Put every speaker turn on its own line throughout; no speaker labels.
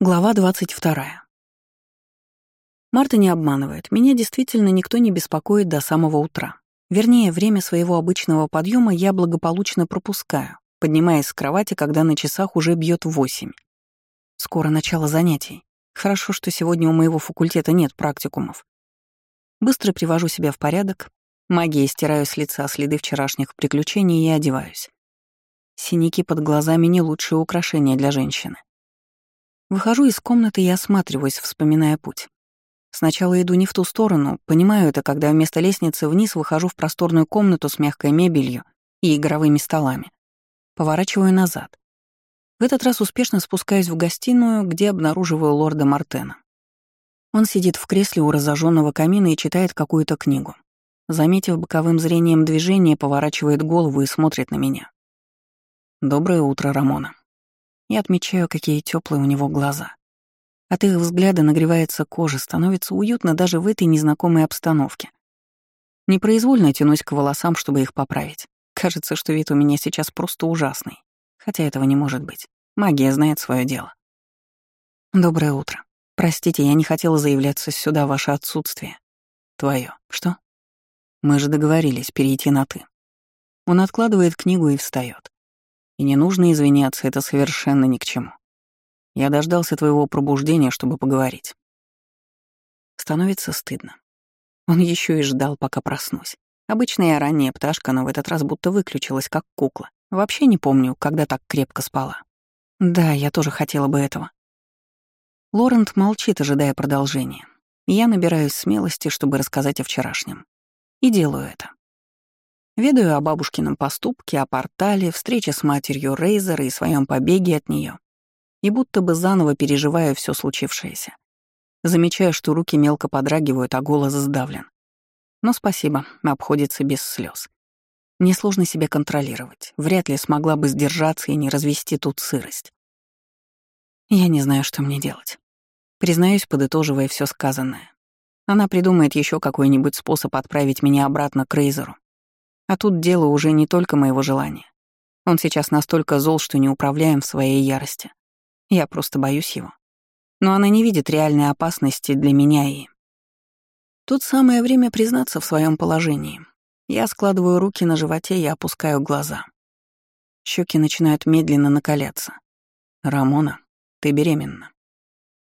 Глава 22. Марта не обманывает. Меня действительно никто не беспокоит до самого утра. Вернее, время своего обычного подъема я благополучно пропускаю, поднимаясь с кровати, когда на часах уже бьет восемь. Скоро начало занятий. Хорошо, что сегодня у моего факультета нет практикумов. Быстро привожу себя в порядок, магией стираю с лица следы вчерашних приключений и одеваюсь. Синяки под глазами — не лучшее украшение для женщины. Выхожу из комнаты и осматриваюсь, вспоминая путь. Сначала иду не в ту сторону, понимаю это, когда вместо лестницы вниз выхожу в просторную комнату с мягкой мебелью и игровыми столами. Поворачиваю назад. В этот раз успешно спускаюсь в гостиную, где обнаруживаю лорда Мартена. Он сидит в кресле у разожженного камина и читает какую-то книгу. Заметив боковым зрением движение, поворачивает голову и смотрит на меня. «Доброе утро, Рамона». Я отмечаю, какие теплые у него глаза. От их взгляда нагревается кожа, становится уютно даже в этой незнакомой обстановке. Непроизвольно тянусь к волосам, чтобы их поправить. Кажется, что вид у меня сейчас просто ужасный. Хотя этого не может быть. Магия знает свое дело. Доброе утро. Простите, я не хотела заявляться сюда ваше отсутствие. Твое. Что? Мы же договорились перейти на «ты». Он откладывает книгу и встает. И не нужно извиняться, это совершенно ни к чему. Я дождался твоего пробуждения, чтобы поговорить. Становится стыдно. Он еще и ждал, пока проснусь. Обычно я ранняя пташка, но в этот раз будто выключилась, как кукла. Вообще не помню, когда так крепко спала. Да, я тоже хотела бы этого. Лорент молчит, ожидая продолжения. Я набираюсь смелости, чтобы рассказать о вчерашнем. И делаю это. Ведаю о бабушкином поступке, о портале, встрече с матерью Рейзера и своем побеге от нее. И будто бы заново переживаю все случившееся. Замечаю, что руки мелко подрагивают, а голос сдавлен. Но спасибо, обходится без слез. Мне сложно себя контролировать. Вряд ли смогла бы сдержаться и не развести тут сырость. Я не знаю, что мне делать. Признаюсь, подытоживая все сказанное. Она придумает еще какой-нибудь способ отправить меня обратно к Рейзеру а тут дело уже не только моего желания. Он сейчас настолько зол, что не управляем в своей ярости. Я просто боюсь его. Но она не видит реальной опасности для меня и... Тут самое время признаться в своем положении. Я складываю руки на животе и опускаю глаза. Щеки начинают медленно накаляться. «Рамона, ты беременна».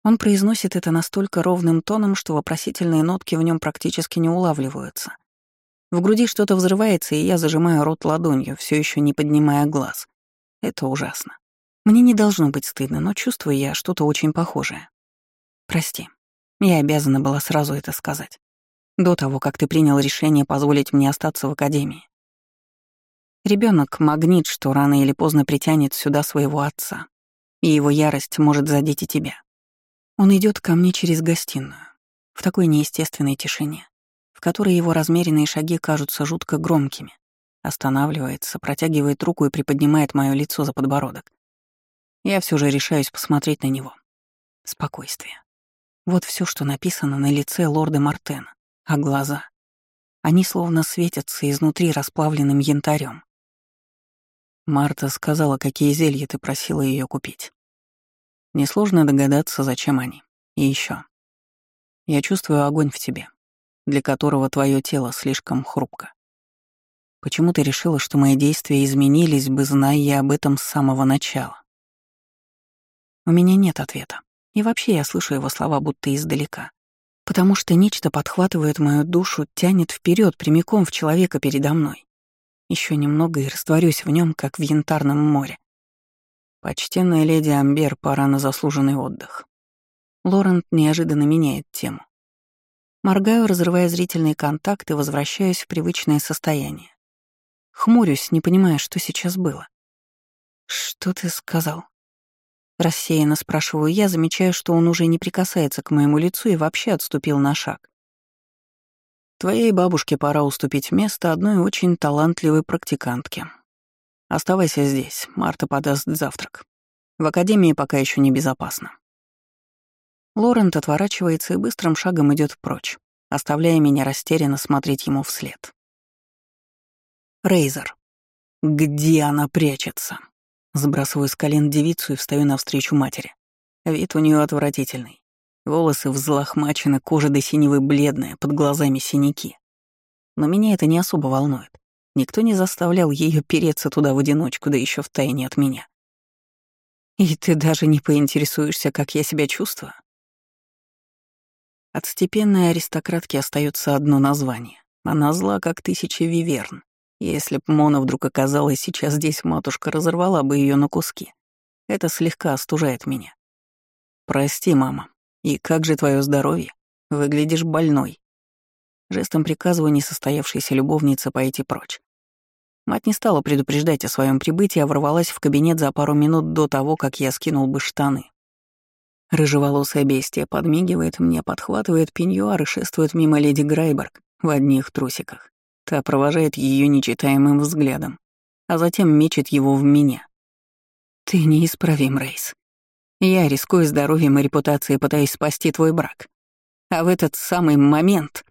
Он произносит это настолько ровным тоном, что вопросительные нотки в нем практически не улавливаются. В груди что-то взрывается, и я зажимаю рот ладонью, все еще не поднимая глаз. Это ужасно. Мне не должно быть стыдно, но чувствую я что-то очень похожее. Прости. Я обязана была сразу это сказать. До того, как ты принял решение позволить мне остаться в академии. Ребенок магнит, что рано или поздно притянет сюда своего отца, и его ярость может задеть и тебя. Он идет ко мне через гостиную, в такой неестественной тишине в которой его размеренные шаги кажутся жутко громкими. Останавливается, протягивает руку и приподнимает мое лицо за подбородок. Я все же решаюсь посмотреть на него. Спокойствие. Вот все, что написано на лице лорда Мартена. А глаза? Они словно светятся изнутри расплавленным янтарем. Марта сказала, какие зелья ты просила ее купить. Несложно догадаться, зачем они. И еще. Я чувствую огонь в тебе для которого твое тело слишком хрупко. Почему ты решила, что мои действия изменились бы, зная я об этом с самого начала? У меня нет ответа. И вообще я слышу его слова будто издалека. Потому что нечто подхватывает мою душу, тянет вперед прямиком в человека передо мной. Еще немного и растворюсь в нем, как в янтарном море. Почтенная леди Амбер, пора на заслуженный отдых. Лорент неожиданно меняет тему. Моргаю, разрывая зрительный контакт и возвращаюсь в привычное состояние. Хмурюсь, не понимая, что сейчас было. «Что ты сказал?» Рассеянно спрашиваю я, замечаю, что он уже не прикасается к моему лицу и вообще отступил на шаг. «Твоей бабушке пора уступить место одной очень талантливой практикантке. Оставайся здесь, Марта подаст завтрак. В академии пока еще небезопасно». Лорент отворачивается и быстрым шагом идет прочь, оставляя меня растерянно смотреть ему вслед. Рейзер. Где она прячется? Сбрасываю с колен девицу и встаю навстречу матери. Вид у нее отвратительный. Волосы взлохмачены, кожа до синевы бледная, под глазами синяки. Но меня это не особо волнует. Никто не заставлял ее переться туда в одиночку, да еще в тайне от меня. И ты даже не поинтересуешься, как я себя чувствую? От степенной аристократки остается одно название. Она зла, как тысяча виверн. Если б Мона вдруг оказалась сейчас здесь, матушка разорвала бы ее на куски. Это слегка остужает меня. Прости, мама, «И как же твое здоровье? Выглядишь больной». Жестом приказываю несостоявшейся любовнице пойти прочь. Мать не стала предупреждать о своем прибытии, а ворвалась в кабинет за пару минут до того, как я скинул бы штаны. Рыжеволосая бестия подмигивает мне, подхватывает пеньюар и шествует мимо леди Грайберг в одних трусиках. Та провожает ее нечитаемым взглядом, а затем мечет его в меня. «Ты неисправим, Рейс. Я рискую здоровьем и репутацией, пытаясь спасти твой брак. А в этот самый момент...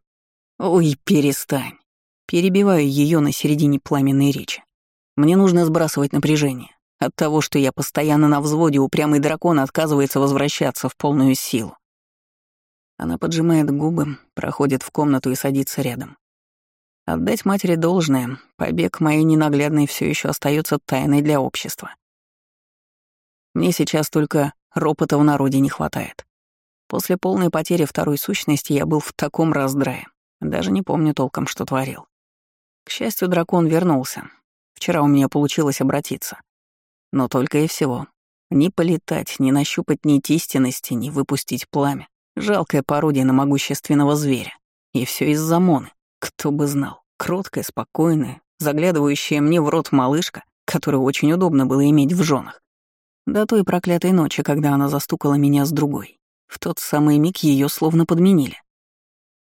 Ой, перестань. Перебиваю ее на середине пламенной речи. Мне нужно сбрасывать напряжение. От того, что я постоянно на взводе, упрямый дракон отказывается возвращаться в полную силу. Она поджимает губы, проходит в комнату и садится рядом. Отдать матери должное, побег моей ненаглядной все еще остается тайной для общества. Мне сейчас только ропота в народе не хватает. После полной потери второй сущности я был в таком раздрае. Даже не помню толком, что творил. К счастью, дракон вернулся. Вчера у меня получилось обратиться. Но только и всего. Ни полетать, ни нащупать нить истинности, ни выпустить пламя. Жалкое пародия на могущественного зверя. И все из-за Моны. Кто бы знал. Кроткая, спокойная, заглядывающая мне в рот малышка, которую очень удобно было иметь в женах. До той проклятой ночи, когда она застукала меня с другой. В тот самый миг ее словно подменили.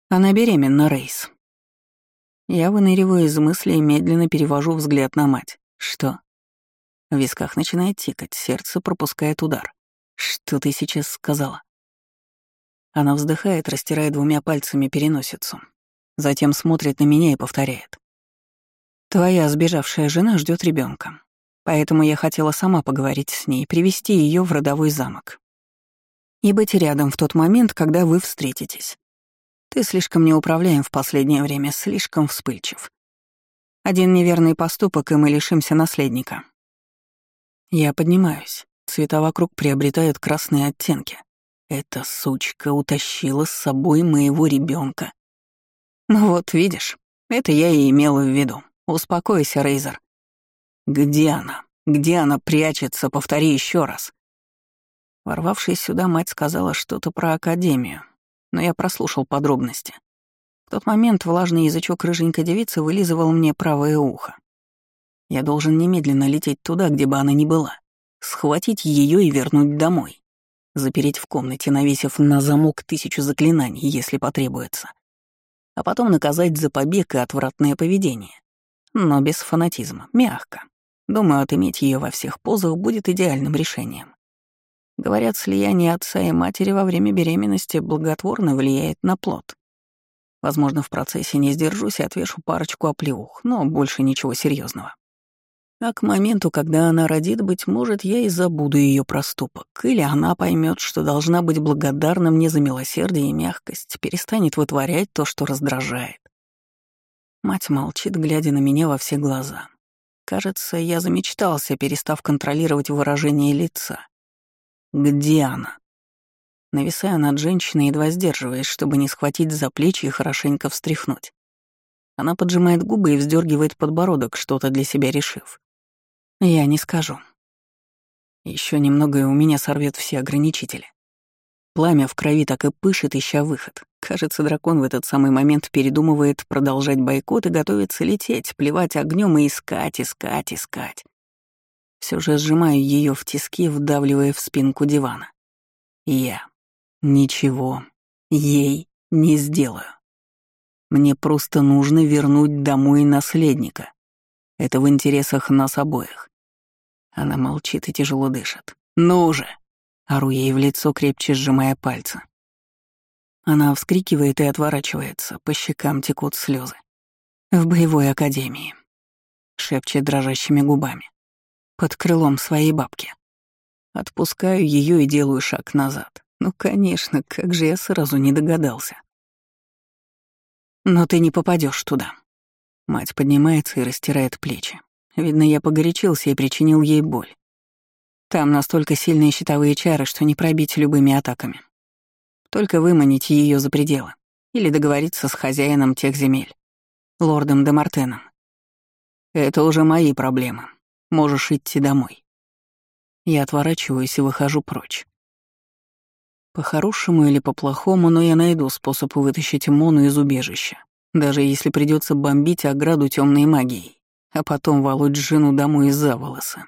Она беременна, Рейс. Я выныриваю из мысли и медленно перевожу взгляд на мать. Что? В висках начинает тикать, сердце пропускает удар. Что ты сейчас сказала? Она вздыхает, растирая двумя пальцами переносицу. Затем смотрит на меня и повторяет. Твоя сбежавшая жена ждет ребенка. Поэтому я хотела сама поговорить с ней, привести ее в родовой замок. И быть рядом в тот момент, когда вы встретитесь. Ты слишком неуправляем в последнее время, слишком вспыльчив. Один неверный поступок, и мы лишимся наследника. Я поднимаюсь. Цвета вокруг приобретают красные оттенки. Эта сучка утащила с собой моего ребенка. Ну вот, видишь, это я и имела в виду. Успокойся, Рейзер. Где она? Где она прячется? Повтори еще раз. Ворвавшись сюда, мать сказала что-то про академию, но я прослушал подробности. В тот момент влажный язычок рыженькой девицы вылизывал мне правое ухо. Я должен немедленно лететь туда, где бы она ни была, схватить ее и вернуть домой, запереть в комнате, навесив на замок тысячу заклинаний, если потребуется, а потом наказать за побег и отвратное поведение. Но без фанатизма, мягко. Думаю, отыметь ее во всех позах будет идеальным решением. Говорят, слияние отца и матери во время беременности благотворно влияет на плод. Возможно, в процессе не сдержусь и отвешу парочку оплеух, но больше ничего серьезного. А к моменту, когда она родит, быть может, я и забуду ее проступок, или она поймет, что должна быть благодарна мне за милосердие и мягкость, перестанет вытворять то, что раздражает. Мать молчит, глядя на меня во все глаза. Кажется, я замечтался, перестав контролировать выражение лица. Где она? Нависая над женщиной, едва сдерживаясь, чтобы не схватить за плечи и хорошенько встряхнуть. Она поджимает губы и вздергивает подбородок, что-то для себя решив. Я не скажу. Еще немного, и у меня сорвет все ограничители. Пламя в крови так и пышет, ища выход. Кажется, дракон в этот самый момент передумывает продолжать бойкот и готовится лететь, плевать огнем и искать, искать, искать. Все же сжимаю ее в тиски, вдавливая в спинку дивана. Я ничего ей не сделаю. Мне просто нужно вернуть домой наследника. Это в интересах нас обоих. Она молчит и тяжело дышит. «Ну же!» Ору ей в лицо, крепче сжимая пальцы. Она вскрикивает и отворачивается, по щекам текут слезы. В боевой академии. Шепчет дрожащими губами. Под крылом своей бабки. Отпускаю ее и делаю шаг назад. Ну, конечно, как же я сразу не догадался. Но ты не попадешь туда. Мать поднимается и растирает плечи. Видно, я погорячился и причинил ей боль. Там настолько сильные щитовые чары, что не пробить любыми атаками. Только выманить ее за пределы. Или договориться с хозяином тех земель, лордом де Мартеном. Это уже мои проблемы. Можешь идти домой. Я отворачиваюсь и выхожу прочь. По-хорошему или по-плохому, но я найду способ вытащить Мону из убежища, даже если придется бомбить ограду темной магией, а потом волочь жену домой из-за волоса.